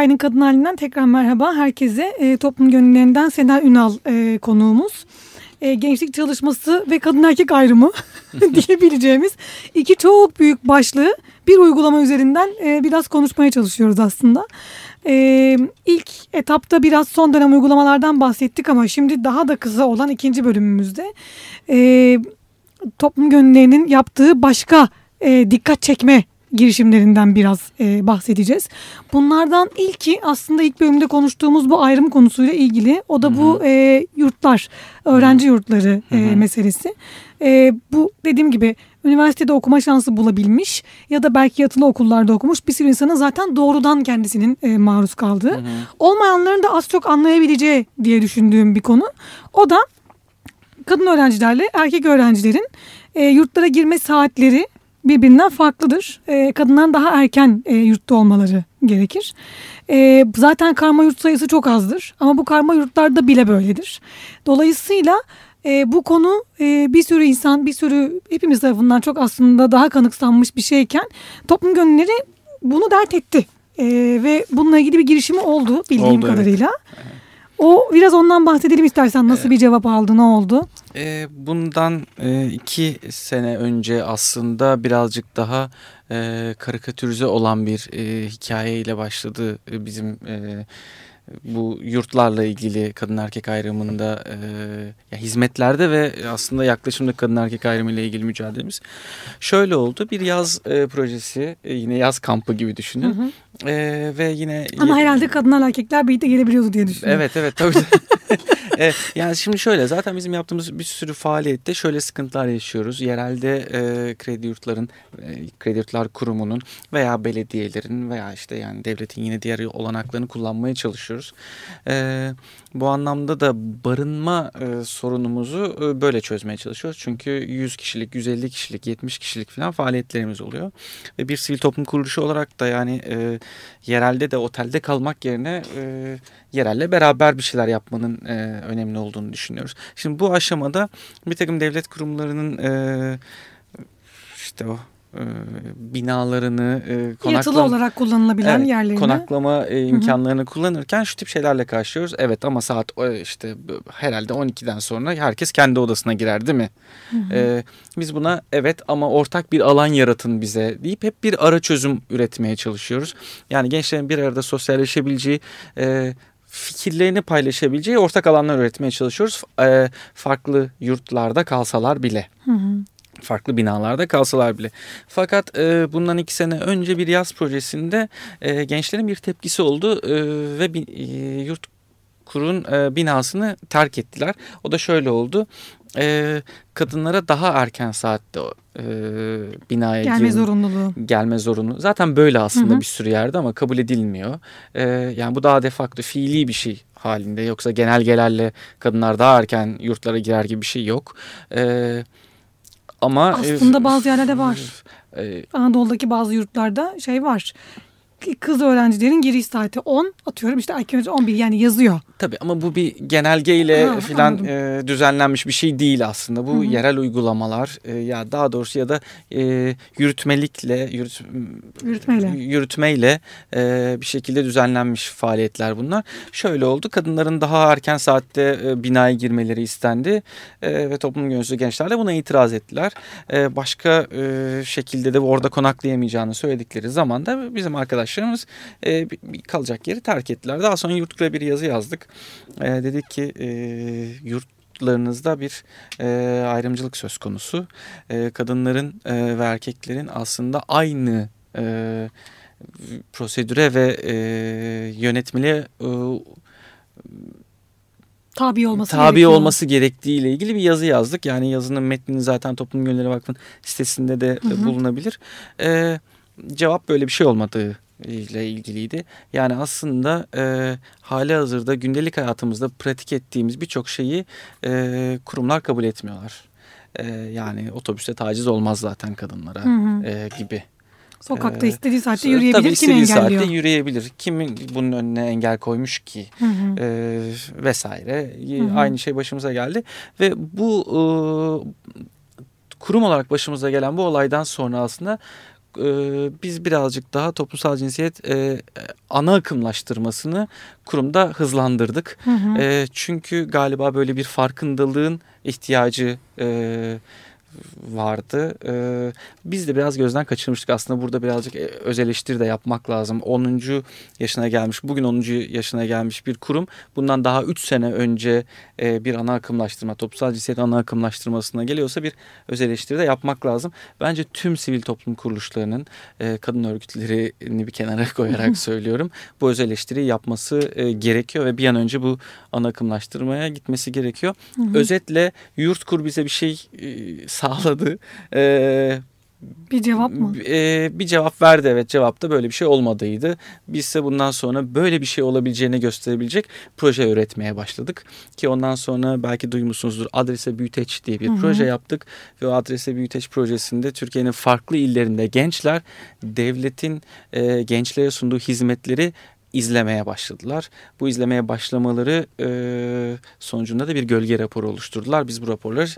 Hikayenin kadın halinden tekrar merhaba herkese. E, toplum gönüllerinden Sena Ünal e, konuğumuz. E, gençlik çalışması ve kadın erkek ayrımı diyebileceğimiz iki çok büyük başlığı bir uygulama üzerinden e, biraz konuşmaya çalışıyoruz aslında. E, ilk etapta biraz son dönem uygulamalardan bahsettik ama şimdi daha da kısa olan ikinci bölümümüzde e, toplum gönüllerinin yaptığı başka e, dikkat çekme girişimlerinden biraz e, bahsedeceğiz. Bunlardan ilki aslında ilk bölümde konuştuğumuz bu ayrım konusuyla ilgili. O da bu e, yurtlar, öğrenci yurtları e, meselesi. E, bu dediğim gibi üniversitede okuma şansı bulabilmiş ya da belki yatılı okullarda okumuş bir sürü insanın zaten doğrudan kendisinin e, maruz kaldığı. Olmayanların da az çok anlayabileceği diye düşündüğüm bir konu. O da kadın öğrencilerle erkek öğrencilerin e, yurtlara girme saatleri birbirinden farklıdır. E, kadınlar daha erken e, yurtta olmaları gerekir. E, zaten karma yurt sayısı çok azdır ama bu karma yurtlarda bile böyledir. Dolayısıyla e, bu konu e, bir sürü insan, bir sürü hepimiz tarafından çok aslında daha kanıksanmış bir şeyken toplum gönülleri bunu dert etti. E, ve bununla ilgili bir girişimi oldu bildiğim Oldu, evet. O biraz ondan bahsedelim istersen nasıl bir cevap aldı ne oldu? E, bundan e, iki sene önce aslında birazcık daha e, karikatürize olan bir e, hikayeyle başladı e, bizim e, bu yurtlarla ilgili kadın erkek ayrımında e, ya hizmetlerde ve aslında yaklaşımda kadın erkek ayrımı ile ilgili mücadelemiz. Şöyle oldu bir yaz e, projesi e, yine yaz kampı gibi düşünün E, ve yine Ama herhalde kadınlar erkekler birlikte gelebiliyordu diye düşünüyorum. Evet evet tabii. E, yani şimdi şöyle zaten bizim yaptığımız bir sürü faaliyette şöyle sıkıntılar yaşıyoruz. Yerelde e, kredi yurtların, e, kredi yurtlar kurumunun veya belediyelerin veya işte yani devletin yine diğer olanaklarını kullanmaya çalışıyoruz. E, bu anlamda da barınma e, sorunumuzu e, böyle çözmeye çalışıyoruz. Çünkü 100 kişilik, 150 kişilik, 70 kişilik falan faaliyetlerimiz oluyor. Ve bir sivil toplum kuruluşu olarak da yani e, yerelde de otelde kalmak yerine e, yerelle beraber bir şeyler yapmanın e, önemli olduğunu düşünüyoruz. Şimdi bu aşamada bir takım devlet kurumlarının e, işte o e, binalarını e, Yatılı konaklam- olarak kullanılabilen Evet, yerlerini. konaklama e, imkanlarını kullanırken şu tip şeylerle karşılıyoruz. Evet ama saat işte herhalde 12'den sonra herkes kendi odasına girer değil mi? E, biz buna evet ama ortak bir alan yaratın bize deyip hep bir ara çözüm üretmeye çalışıyoruz. Yani gençlerin bir arada sosyalleşebileceği e, fikirlerini paylaşabileceği ortak alanlar üretmeye çalışıyoruz. E, farklı yurtlarda kalsalar bile farklı binalarda kalsalar bile. Fakat e, bundan iki sene önce bir yaz projesinde e, gençlerin bir tepkisi oldu e, ve bir, e, yurt kurun e, binasını terk ettiler. O da şöyle oldu. E, kadınlara daha erken saatte e, binaya Gelme girme- zorunluluğu. gelme zorunlu. Zaten böyle aslında Hı hı. bir sürü yerde ama kabul edilmiyor. Ee, yani bu daha de facto fiili bir şey halinde. Yoksa genelgelerle kadınlar daha erken yurtlara girer gibi bir şey yok. Ee, ama Aslında bazı yerlerde var. e, Anadolu'daki bazı yurtlarda şey var. Kız öğrencilerin giriş saati 10 atıyorum işte erkek öğrenci 11 yani yazıyor. Tabii ama bu bir genelgeyle Ha, filan anladım. e, düzenlenmiş bir şey değil aslında. Bu Hı hı. yerel uygulamalar e, ya daha doğrusu ya da e, yürütmelikle yürüt, Yürütmeyle. yürütmeyle e, bir şekilde düzenlenmiş faaliyetler bunlar. Şöyle oldu kadınların daha erken saatte e, binaya girmeleri istendi e, ve toplum gönüllüsü gençler de buna itiraz ettiler. E, başka e, şekilde de orada konaklayamayacağını söyledikleri zaman da bizim arkadaşlarımız e, kalacak yeri terk ettiler. Daha sonra yurtkura bir yazı yazdık. E, dedik ki e, yurtlarınızda bir e, ayrımcılık söz konusu. E, kadınların e, ve erkeklerin aslında aynı e, prosedüre ve e, yönetmeliğe e, Tabi olması tabi gerekiyor. olması gerektiği ile ilgili bir yazı yazdık. Yani yazının metnini zaten Toplum Gönülleri Vakfı'nın sitesinde de Hı hı. bulunabilir. E, cevap böyle bir şey olmadığı ile ilgiliydi. Yani aslında e, hali hazırda gündelik hayatımızda pratik ettiğimiz birçok şeyi e, kurumlar kabul etmiyorlar. E, yani otobüste taciz olmaz zaten kadınlara Hı hı. e, gibi. Sokakta Ee, istediği saatte Tabii yürüyebilir. Kim istediği engelliyor? saatte yürüyebilir. Kimin bunun önüne engel koymuş ki? Hı hı. e, vesaire Hı hı. aynı şey başımıza geldi ve bu e, kurum olarak başımıza gelen bu olaydan sonra aslında e, biz birazcık daha toplumsal cinsiyet e, ana akımlaştırmasını kurumda hızlandırdık. Hı hı. E, çünkü galiba böyle bir farkındalığın ihtiyacı e, vardı. E, biz de biraz gözden kaçırmıştık. Aslında burada birazcık e, öz eleştiri de yapmak lazım. 10. yaşına gelmiş, bugün 10. yaşına gelmiş bir kurum. Bundan daha 3 sene önce e, bir ana akımlaştırma, toplumsal cinsiyet ana akımlaştırmasına geliyorsa bir öz eleştiri de yapmak lazım. Bence tüm sivil toplum kuruluşlarının e, kadın örgütlerini bir kenara koyarak söylüyorum. Bu öz eleştiriyi yapması e, gerekiyor ve bir an önce bu ana akımlaştırmaya gitmesi gerekiyor. Özetle yurt kur bize bir şey e, sağladı. E, Bir cevap mı? e, bir cevap verdi evet cevapta böyle bir şey olmadıydı. Biz ise bundan sonra böyle bir şey olabileceğini gösterebilecek proje üretmeye başladık. Ki ondan sonra belki duymuşsunuzdur Adrese Büyüteç diye bir Hı hı. proje yaptık. Ve o Adrese Büyüteç projesinde Türkiye'nin farklı illerinde gençler devletin e, gençlere sunduğu hizmetleri izlemeye başladılar. Bu izlemeye başlamaları e, sonucunda da bir gölge raporu oluşturdular. Biz bu raporları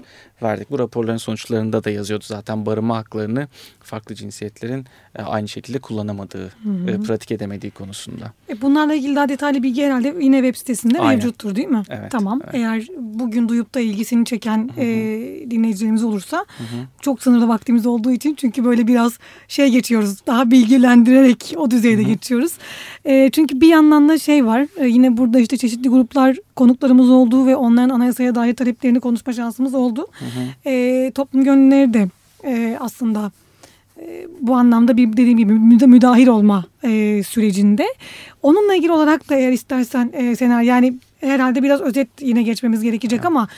verdik. Bu raporların sonuçlarında da yazıyordu zaten barınma haklarını farklı cinsiyetlerin e, aynı şekilde kullanamadığı, Hı e, hı. pratik edemediği konusunda. E, Bunlarla ilgili daha detaylı bilgi herhalde yine web sitesinde Aynen. mevcuttur değil mi? Evet, Tamam. evet. Eğer bugün duyup da ilgisini çeken e, dinleyicilerimiz olursa Hı hı. çok sınırlı vaktimiz olduğu için çünkü böyle biraz şey geçiyoruz. Daha bilgilendirerek o düzeyde geçiyoruz. E, çünkü bir yandan da şey var. e, yine burada işte çeşitli gruplar konuklarımız oldu ve onların anayasaya dair taleplerini konuşma şansımız oldu. E, toplum gönülleri de e, aslında e, bu anlamda bir dediğim gibi müda- müdahil olma e, sürecinde. Onunla ilgili olarak da eğer istersen e, Sener yani herhalde biraz özet yine geçmemiz gerekecek ama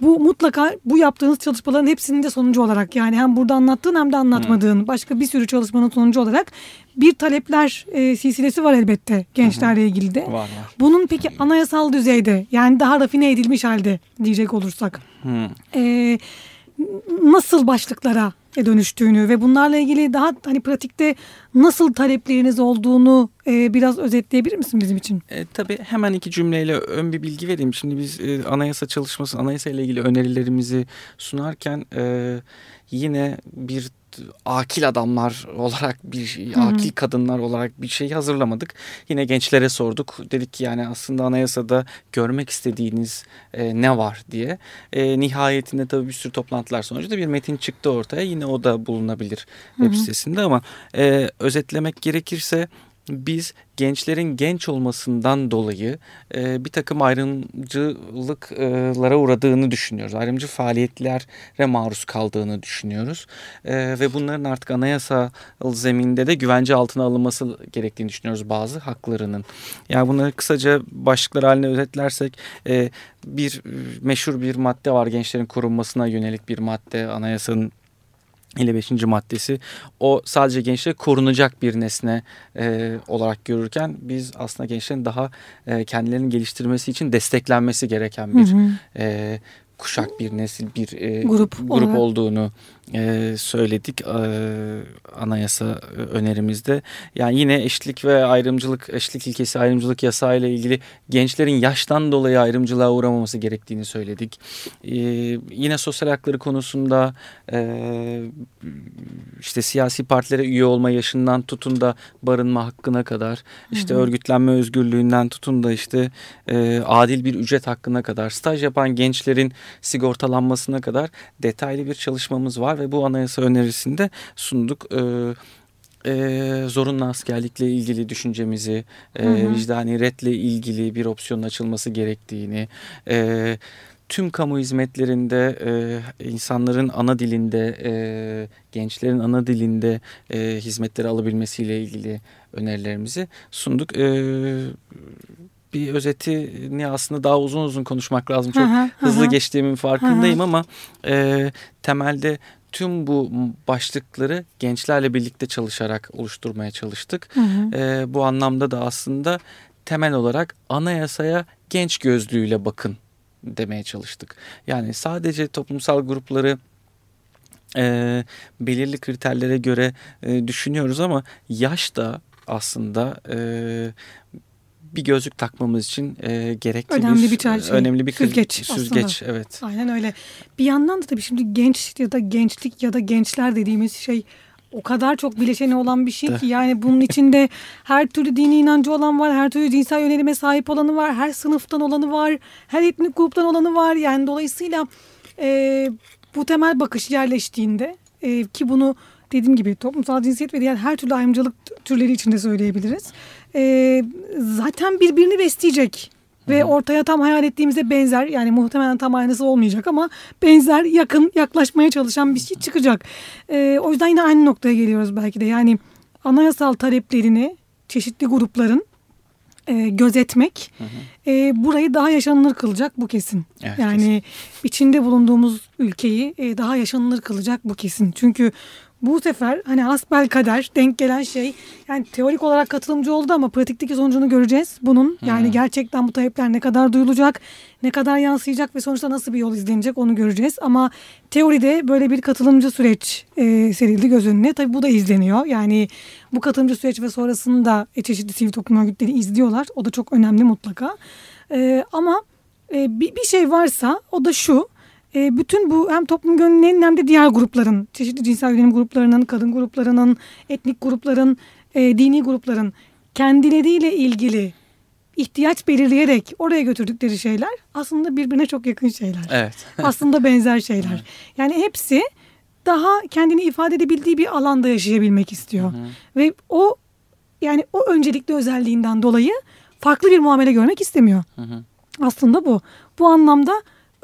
bu mutlaka bu yaptığınız çalışmaların hepsinin de sonucu olarak yani hem burada anlattığın hem de anlatmadığın başka bir sürü çalışmanın sonucu olarak bir talepler e, silsilesi var elbette gençlerle ilgili de. Var var. Bunun peki anayasal düzeyde yani daha rafine edilmiş halde diyecek olursak Hı. e, nasıl başlıklara dönüştüğünü ve bunlarla ilgili daha hani pratikte nasıl talepleriniz olduğunu e, biraz özetleyebilir misin bizim için? E, tabii hemen iki cümleyle ön bir bilgi vereyim. Şimdi biz e, anayasa çalışması, anayasa ile ilgili önerilerimizi sunarken e, yine bir akil adamlar olarak bir Hı hı. akil kadınlar olarak bir şey hazırlamadık. Yine gençlere sorduk. Dedik ki yani aslında anayasada görmek istediğiniz e, ne var diye. E, nihayetinde tabii bir sürü toplantılar sonucunda bir metin çıktı ortaya. Yine o da bulunabilir web Hı hı. sitesinde ama e, özetlemek gerekirse biz gençlerin genç olmasından dolayı e, bir takım ayrımcılıklara uğradığını düşünüyoruz. Ayrımcı faaliyetlere maruz kaldığını düşünüyoruz. E, ve bunların artık anayasal zeminde de güvence altına alınması gerektiğini düşünüyoruz bazı haklarının. Yani bunları kısaca başlıklar haline özetlersek e, bir meşhur bir madde var gençlerin korunmasına yönelik bir madde anayasanın 55. maddesi o sadece gençlere korunacak bir nesne e, olarak görürken biz aslında gençlerin daha e, kendilerini geliştirmesi için desteklenmesi gereken bir Hı hı. e, kuşak bir nesil bir e, Grup grup olarak. olduğunu e, söyledik e, anayasa önerimizde. Yani yine eşitlik ve ayrımcılık eşitlik ilkesi ayrımcılık yasağı ile ilgili gençlerin yaştan dolayı ayrımcılığa uğramaması gerektiğini söyledik. E, yine sosyal hakları konusunda e, işte siyasi partilere üye olma yaşından tutun da barınma hakkına kadar işte örgütlenme özgürlüğünden tutun da işte e, adil bir ücret hakkına kadar staj yapan gençlerin sigortalanmasına kadar detaylı bir çalışmamız var ve bu anayasa önerisinde sunduk. E, e, zorunlu askerlikle ilgili düşüncemizi, e, Hı hı. vicdani redle ilgili bir opsiyonun açılması gerektiğini, e, tüm kamu hizmetlerinde e, insanların ana dilinde, e, gençlerin ana dilinde e, hizmetleri alabilmesiyle ilgili önerilerimizi sunduk. E, bir özetini aslında daha uzun uzun konuşmak lazım. Çok Hı hı, hı hızlı hı. geçtiğimin farkındayım ama e, temelde tüm bu başlıkları gençlerle birlikte çalışarak oluşturmaya çalıştık. Hı hı. E, bu anlamda da aslında temel olarak anayasaya genç gözlüğüyle bakın demeye çalıştık. Yani sadece toplumsal grupları e, belirli kriterlere göre e, düşünüyoruz ama yaş da aslında e, bir gözlük takmamız için e, gerekli Önemli bir, bir çer- şey, önemli bir süzgeç süzgeç evet. Aynen öyle. Bir yandan da tabii şimdi genç ya da gençlik ya da gençler dediğimiz şey o kadar çok bileşeni olan bir şey ki yani bunun içinde her türlü dini inancı olan var, her türlü cinsel yönelime sahip olanı var, her sınıftan olanı var, her etnik gruptan olanı var. Yani dolayısıyla e, bu temel bakış yerleştiğinde e, ki bunu dediğim gibi toplumsal cinsiyet ve diğer her türlü ayrımcılık türleri içinde söyleyebiliriz. E, zaten birbirini besleyecek ve ortaya tam hayal ettiğimize benzer yani muhtemelen tam aynısı olmayacak ama benzer yakın yaklaşmaya çalışan bir şey çıkacak. E, o yüzden yine aynı noktaya geliyoruz belki de yani anayasal taleplerini çeşitli grupların e, gözetmek e, burayı daha yaşanılır kılacak bu kesin. Evet, yani içinde bulunduğumuz ülkeyi e, daha yaşanılır kılacak bu kesin. Çünkü bu sefer hani hasbel kader denk gelen şey yani teorik olarak katılımcı oldu ama pratikteki sonucunu göreceğiz bunun. Yani gerçekten bu talepler ne kadar duyulacak, ne kadar yansıyacak ve sonuçta nasıl bir yol izlenecek onu göreceğiz. Ama teoride böyle bir katılımcı süreç e, serildi göz önüne. Tabii bu da izleniyor. Yani bu katılımcı süreç ve sonrasında e, çeşitli sivil toplum örgütleri izliyorlar. O da çok önemli mutlaka. E, ama e, bir, bir şey varsa o da şu. E, bütün bu hem toplum gönüllülerinin hem de diğer grupların, çeşitli cinsel yönelim gruplarının, kadın gruplarının, etnik grupların, e, dini grupların kendileriyle ilgili ihtiyaç belirleyerek oraya götürdükleri şeyler aslında birbirine çok yakın şeyler. Evet. aslında benzer şeyler. Yani hepsi daha kendini ifade edebildiği bir alanda yaşayabilmek istiyor. Ve o yani o öncelikli özelliğinden dolayı farklı bir muamele görmek istemiyor. Aslında bu. Bu anlamda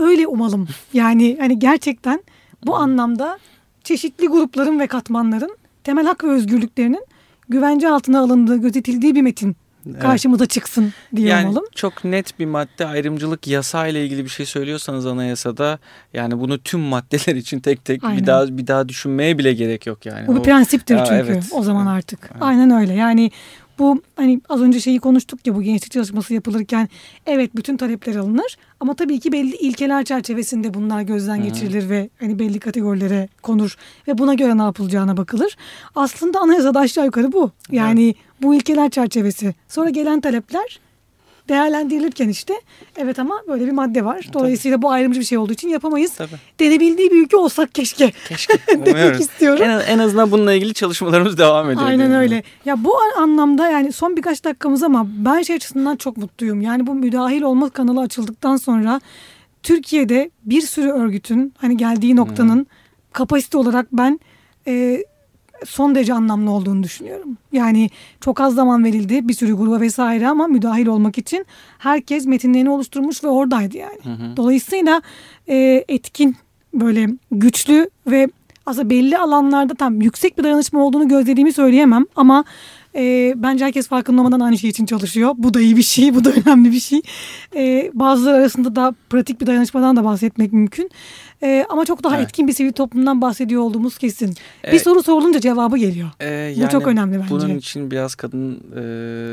öyle umalım. Yani hani gerçekten bu anlamda çeşitli grupların ve katmanların temel hak ve özgürlüklerinin güvence altına alındığı, gözetildiği bir metin karşımıza çıksın diye Yani umalım. çok net bir madde ayrımcılık yasa ile ilgili bir şey söylüyorsanız anayasada yani bunu tüm maddeler için tek tek Aynen. bir daha bir daha düşünmeye bile gerek yok yani. Bu bir O- prensiptir Ya, çünkü evet. o zaman artık. Aynen öyle. Yani bu hani az önce şeyi konuştuk ya bu gençlik çalışması yapılırken evet bütün talepler alınır ama tabii ki belli ilkeler çerçevesinde bunlar gözden geçirilir ve hani belli kategorilere konur ve buna göre ne yapılacağına bakılır. Aslında anayasada aşağı yukarı bu. Yani bu ilkeler çerçevesi. Sonra gelen talepler değerlendirilirken işte evet ama böyle bir madde var. Dolayısıyla bu ayrımcı bir şey olduğu için yapamayız. Tabii. Denebildiği bir ülke olsak keşke. Keşke Demek istiyorum. En, en azından bununla ilgili çalışmalarımız devam ediyor. Aynen öyle. Ya bu an- anlamda yani son birkaç dakikamız ama ben şey açısından çok mutluyum. Yani bu müdahil olma kanalı açıldıktan sonra Türkiye'de bir sürü örgütün hani geldiği noktanın kapasite olarak ben e, son derece anlamlı olduğunu düşünüyorum. Yani çok az zaman verildi bir sürü gruba vesaire ama müdahil olmak için herkes metinlerini oluşturmuş ve oradaydı yani. Dolayısıyla e, etkin böyle güçlü ve aslında belli alanlarda tam yüksek bir dayanışma olduğunu gözlediğimi söyleyemem ama e, bence herkes farkında olmadan aynı şey için çalışıyor. Bu da iyi bir şey, bu da önemli bir şey. E, bazıları arasında da pratik bir dayanışmadan da bahsetmek mümkün. E, ama çok daha Evet. etkin bir sivil toplumdan bahsediyor olduğumuz kesin. Bir Evet. soru sorulunca cevabı geliyor. Ee, Bu çok önemli bence. Bunun için biraz kadın e,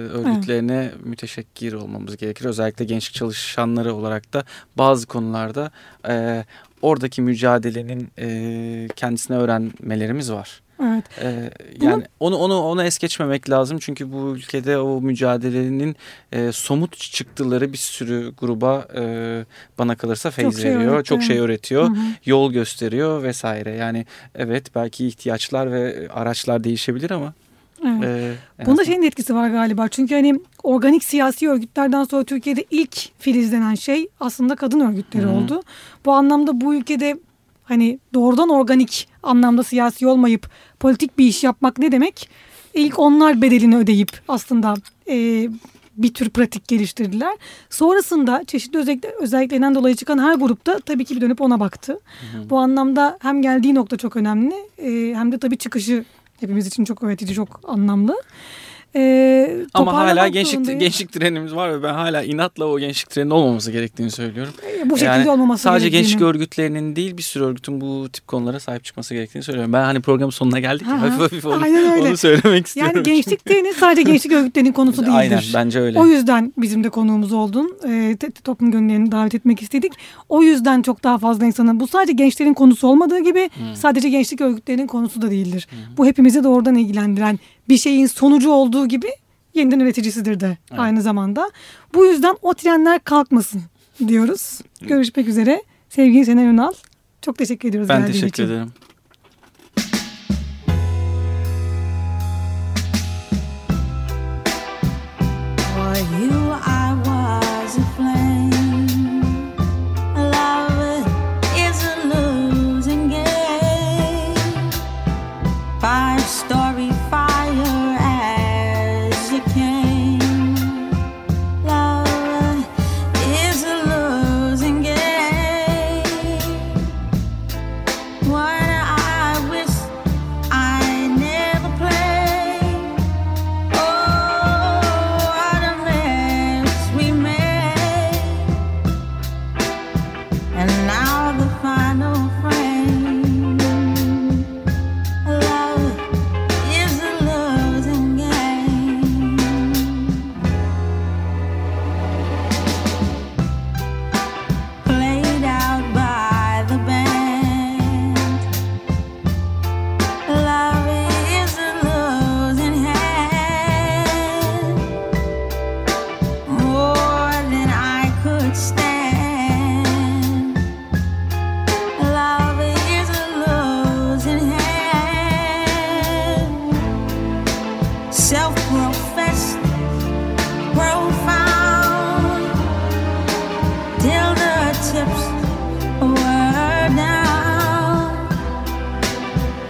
örgütlerine müteşekkir olmamız gerekir. Özellikle gençlik çalışanları olarak da bazı konularda e, oradaki mücadelenin e, kendisine öğrenmelerimiz var. Evet. Ee, Bunu- yani onu onu onu es geçmemek lazım çünkü bu ülkede o mücadelenin e, somut çıktıları bir sürü gruba e, bana kalırsa feyz Çok şey veriyor, öğretti, çok şey öğretiyor, Hı hı. yol gösteriyor vesaire. Yani evet belki ihtiyaçlar ve araçlar değişebilir ama evet. e, en Bunda şeyin etkisi var galiba. Çünkü hani organik siyasi örgütlerden sonra Türkiye'de ilk filizlenen şey aslında kadın örgütleri Hı hı. oldu. Bu anlamda bu ülkede hani doğrudan organik anlamda siyasi olmayıp politik bir iş yapmak ne demek? İlk onlar bedelini ödeyip aslında e, bir tür pratik geliştirdiler. Sonrasında çeşitli özellikle, özelliklerinden dolayı çıkan her grupta tabii ki bir dönüp ona baktı. Bu anlamda hem geldiği nokta çok önemli e, hem de tabii çıkışı hepimiz için çok öğretici, çok anlamlı. E, ama hala gençlik zorundayız. gençlik trenimiz var ve ben hala inatla o gençlik trenin olmaması gerektiğini söylüyorum. bu şekilde Yani olmaması sadece gerektiğini. gençlik örgütlerinin değil bir sürü örgütün bu tip konulara sahip çıkması gerektiğini söylüyorum. Ben hani programın sonuna geldik ya Ha, hafif hafif onu, onu söylemek istiyorum. Yani gençlik değiliniz sadece gençlik örgütlerinin konusu değildir. Aynen bence öyle. O yüzden bizim de konuğumuz oldun. E, toplum gönüllerini davet etmek istedik. O yüzden çok daha fazla insanın bu sadece gençlerin konusu olmadığı gibi sadece gençlik örgütlerinin konusu da değildir. Bu hepimizi doğrudan ilgilendiren bir şeyin sonucu olduğu gibi yeniden üreticisidir de aynı zamanda. Bu yüzden o trenler kalkmasın diyoruz. Görüşmek üzere. Sevgili Sena Ünal. Çok teşekkür ediyoruz ben teşekkür için. ederim. For you,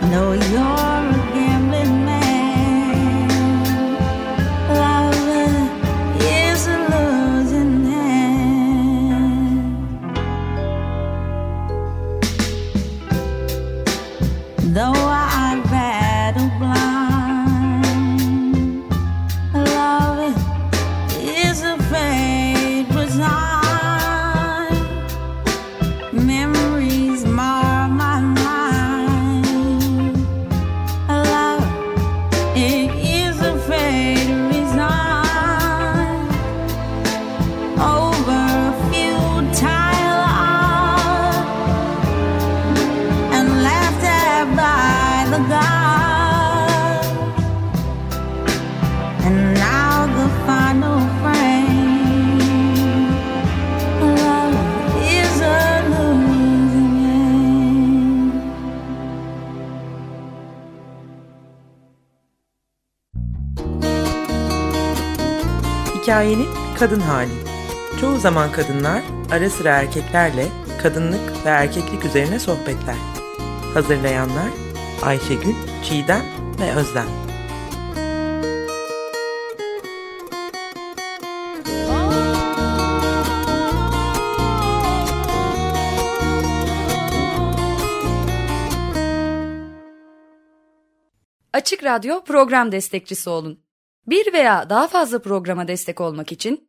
No, you're kadın hali. Çoğu zaman kadınlar ara sıra erkeklerle kadınlık ve erkeklik üzerine sohbetler. Hazırlayanlar Ayşegül, Çiğdem ve Özlem. Açık Radyo program destekçisi olun. Bir veya daha fazla programa destek olmak için